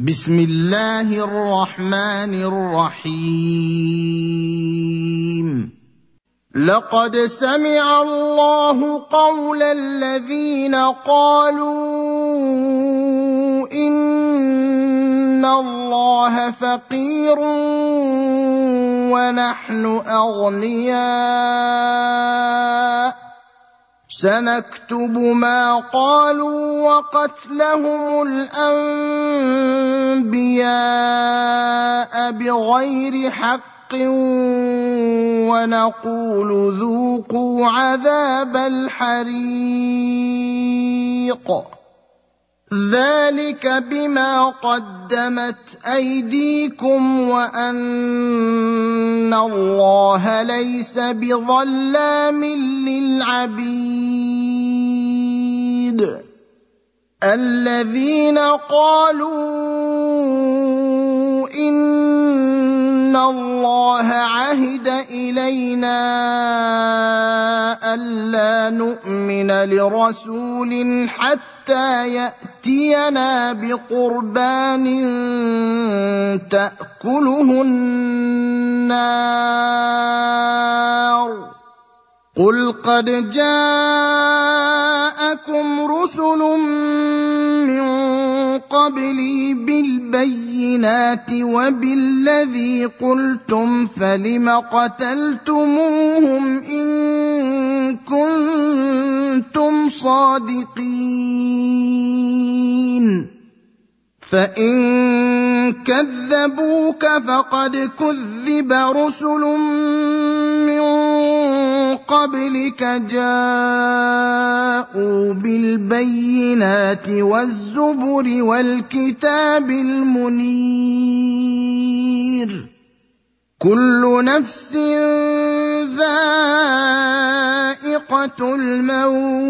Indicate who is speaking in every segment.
Speaker 1: بسم الله الرحمن الرحيم. لقد سمع الله قول الذين قالوا إن الله فقير ونحن أغنياء. سنكتب ما قالوا وقتلهم الأنبياء بغير حق ونقول ذوقوا عذاب الحريق. ذلك بما قدمت ايديكم وان الله ليس بظلام للعبيد الذين قالوا ان الله عهد إلينا الا نؤمن لرسول حتى يأتينا بقربان تأكله النار. قل قد جاءكم رسل من قبلي بالبينات وبالذي قلتم فلم قتلتموهم إن كنتم صادقين. فإن كذبوك فقد كذب رسل من قبلك جاءوا بالبينات والزبر والكتاب المنير. كل نفس ذائقة الموت.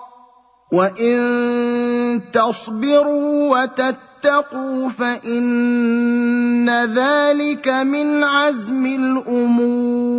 Speaker 1: وان تصبروا وتتقوا فان ذلك من عزم الأمور